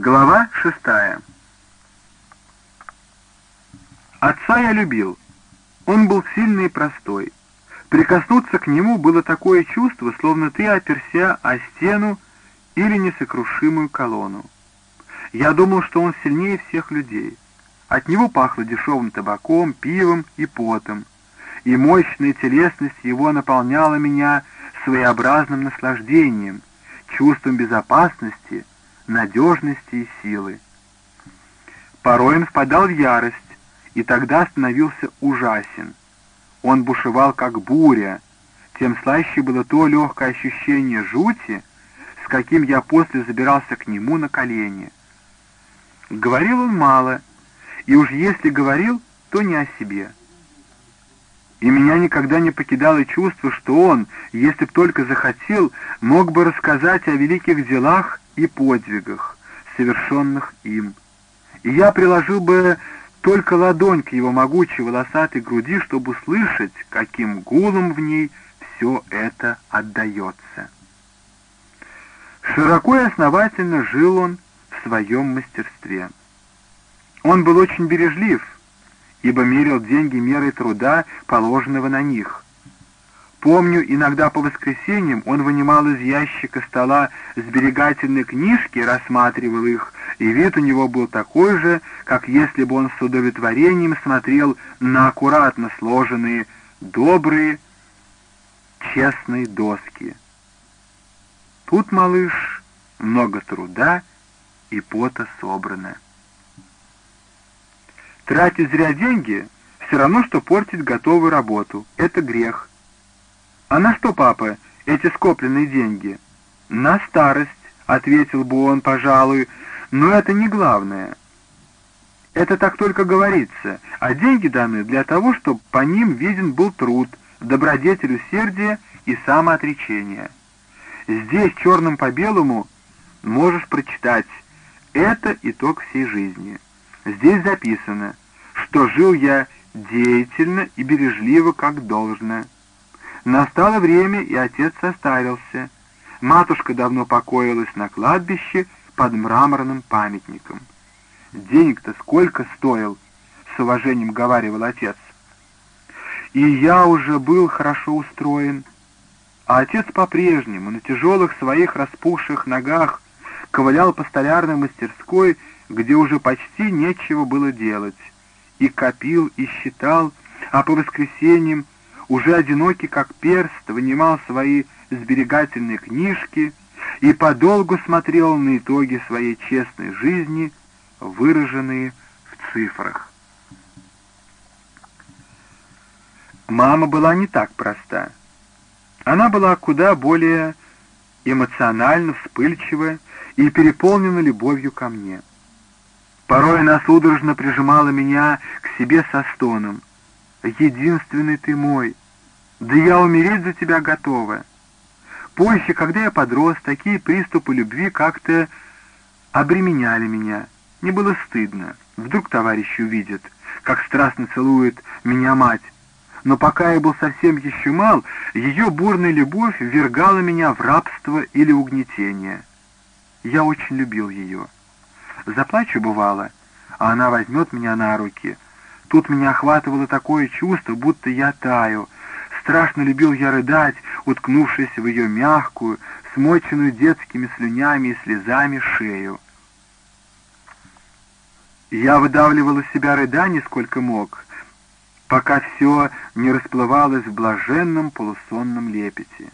Глава шестая. Отца я любил. Он был сильный и простой. Прикоснуться к нему было такое чувство, словно ты оперся о стену или несокрушимую колонну. Я думал, что он сильнее всех людей. От него пахло дешевым табаком, пивом и потом, и мощная телесность его наполняла меня своеобразным наслаждением, чувством безопасности — надежности и силы. Порой он впадал в ярость, и тогда становился ужасен. Он бушевал, как буря, тем слаще было то легкое ощущение жути, с каким я после забирался к нему на колени. Говорил он мало, и уж если говорил, то не о себе. И меня никогда не покидало чувство, что он, если б только захотел, мог бы рассказать о великих делах и подвигах, совершенных им. И я приложил бы только ладонь к его могучей волосатой груди, чтобы услышать, каким гулом в ней все это отдается. Широко и основательно жил он в своем мастерстве. Он был очень бережлив, ибо мерил деньги мерой труда, положенного на них — Помню, иногда по воскресеньям он вынимал из ящика стола сберегательные книжки, рассматривал их, и вид у него был такой же, как если бы он с удовлетворением смотрел на аккуратно сложенные, добрые, честные доски. Тут, малыш, много труда и пота собрано. Тратить зря деньги — все равно, что портить готовую работу. Это грех. «А на что, папа, эти скопленные деньги?» «На старость», — ответил бы он, пожалуй, — «но это не главное». Это так только говорится, а деньги даны для того, чтобы по ним виден был труд, добродетель усердия и самоотречение. Здесь черным по белому можешь прочитать «Это итог всей жизни». Здесь записано, что жил я деятельно и бережливо, как должно. Настало время, и отец состарился. Матушка давно покоилась на кладбище под мраморным памятником. «Денег-то сколько стоил?» — с уважением говаривал отец. «И я уже был хорошо устроен». А отец по-прежнему на тяжелых своих распухших ногах ковылял по столярной мастерской, где уже почти нечего было делать, и копил, и считал, а по воскресеньям уже одинокий как перст, вынимал свои сберегательные книжки и подолгу смотрел на итоги своей честной жизни, выраженные в цифрах. Мама была не так проста. Она была куда более эмоционально вспыльчива и переполнена любовью ко мне. Порой она судорожно прижимала меня к себе со стоном. «Единственный ты мой, да я умереть за тебя готова. Позже, когда я подрос, такие приступы любви как-то обременяли меня. Мне было стыдно. Вдруг товарищ увидит, как страстно целует меня мать. Но пока я был совсем еще мал, ее бурная любовь ввергала меня в рабство или угнетение. Я очень любил ее. Заплачу, бывало, а она возьмет меня на руки. Тут меня охватывало такое чувство, будто я таю — Страшно любил я рыдать, уткнувшись в ее мягкую, смоченную детскими слюнями и слезами шею. Я выдавливал из себя рыдание сколько мог, пока все не расплывалось в блаженном полусонном лепете.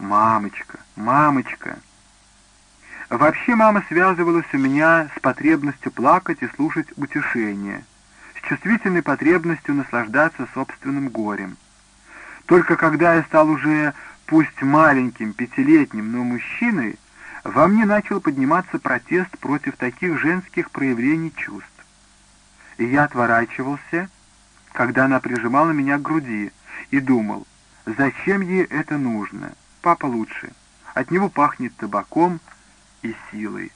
«Мамочка, мамочка!» Вообще мама связывалась у меня с потребностью плакать и слушать утешение, с чувствительной потребностью наслаждаться собственным горем. Только когда я стал уже, пусть маленьким, пятилетним, но мужчиной, во мне начал подниматься протест против таких женских проявлений чувств. И я отворачивался, когда она прижимала меня к груди, и думал, зачем ей это нужно? Папа лучше. От него пахнет табаком и силой.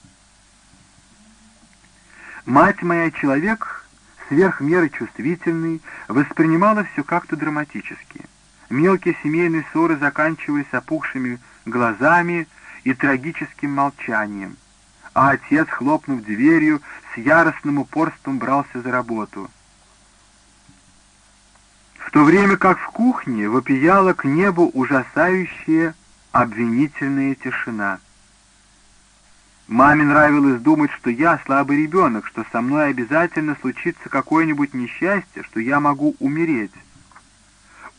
Мать моя человек, сверх меры чувствительный, воспринимала все как-то драматически. Мелкие семейные ссоры заканчивались опухшими глазами и трагическим молчанием. а отец, хлопнув дверью, с яростным упорством брался за работу. В то время как в кухне вопияла к небу ужасающая обвинительная тишина. Маме нравилось думать, что я слабый ребенок, что со мной обязательно случится какое-нибудь несчастье, что я могу умереть.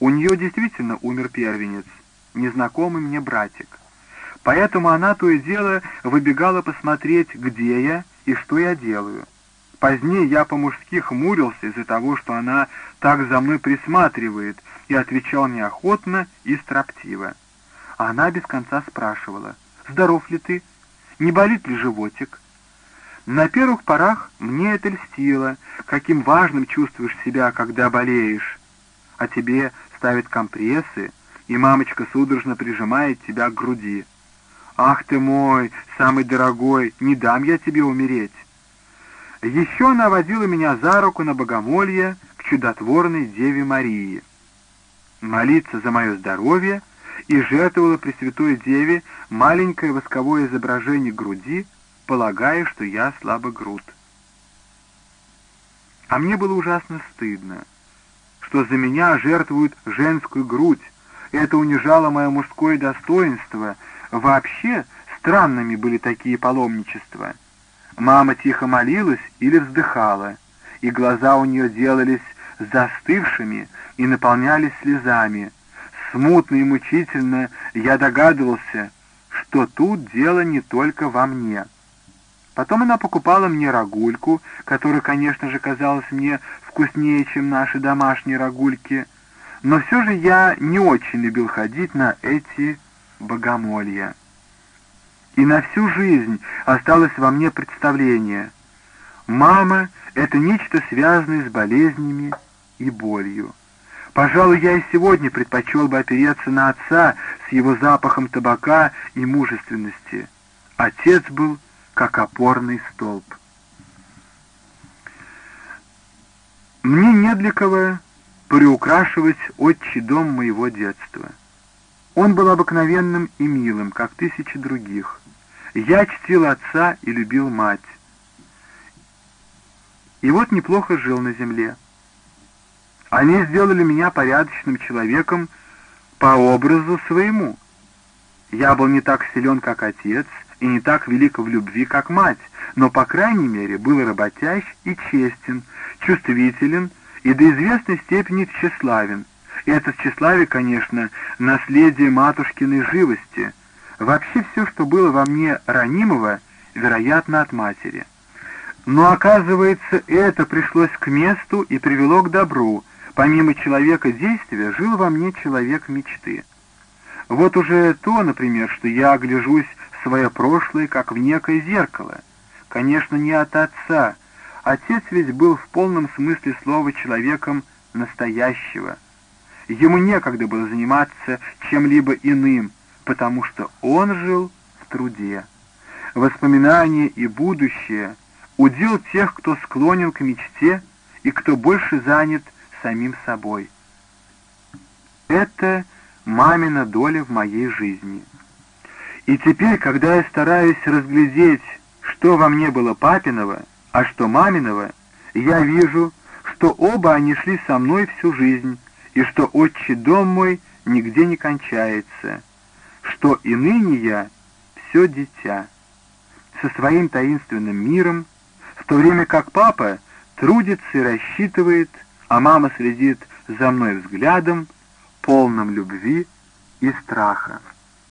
У нее действительно умер первенец, незнакомый мне братик. Поэтому она то и дело выбегала посмотреть, где я и что я делаю. Позднее я по-мужски хмурился из-за того, что она так за мной присматривает, и отвечал неохотно и строптиво. А она без конца спрашивала, «Здоров ли ты? Не болит ли животик?» На первых порах мне это льстило, каким важным чувствуешь себя, когда болеешь. А тебе ставят компрессы, и мамочка судорожно прижимает тебя к груди. «Ах ты мой, самый дорогой, не дам я тебе умереть!» Еще она водила меня за руку на богомолье к чудотворной Деве Марии. Молиться за мое здоровье и жертвовала Пресвятой Деве маленькое восковое изображение груди, полагая, что я слабогруд. А мне было ужасно стыдно, что за меня жертвуют женскую грудь. Это унижало мое мужское достоинство — Вообще странными были такие паломничества. Мама тихо молилась или вздыхала, и глаза у нее делались застывшими и наполнялись слезами. Смутно и мучительно я догадывался, что тут дело не только во мне. Потом она покупала мне рагульку, которая, конечно же, казалась мне вкуснее, чем наши домашние рагульки, но все же я не очень любил ходить на эти богомолья. И на всю жизнь осталось во мне представление. Мама — это нечто связанное с болезнями и болью. Пожалуй, я и сегодня предпочел бы опереться на отца с его запахом табака и мужественности. Отец был как опорный столб. Мне не для кого приукрашивать отчий дом моего детства. Он был обыкновенным и милым, как тысячи других. Я чтил отца и любил мать. И вот неплохо жил на земле. Они сделали меня порядочным человеком по образу своему. Я был не так силен, как отец, и не так велик в любви, как мать, но, по крайней мере, был работящ и честен, чувствителен и до известной степени тщеславен, и это тщеславие, конечно, наследие матушкиной живости. Вообще все, что было во мне ранимого, вероятно, от матери. Но, оказывается, это пришлось к месту и привело к добру. Помимо человека действия, жил во мне человек мечты. Вот уже то, например, что я огляжусь в свое прошлое, как в некое зеркало. Конечно, не от отца. Отец ведь был в полном смысле слова человеком настоящего — Ему некогда было заниматься чем-либо иным, потому что он жил в труде. Воспоминания и будущее — удел тех, кто склонен к мечте и кто больше занят самим собой. Это мамина доля в моей жизни. И теперь, когда я стараюсь разглядеть, что во мне было папиного, а что маминого, я вижу, что оба они шли со мной всю жизнь, и что отчий дом мой нигде не кончается, что и ныне я все дитя, со своим таинственным миром, в то время как папа трудится и рассчитывает, а мама следит за мной взглядом, полным любви и страха.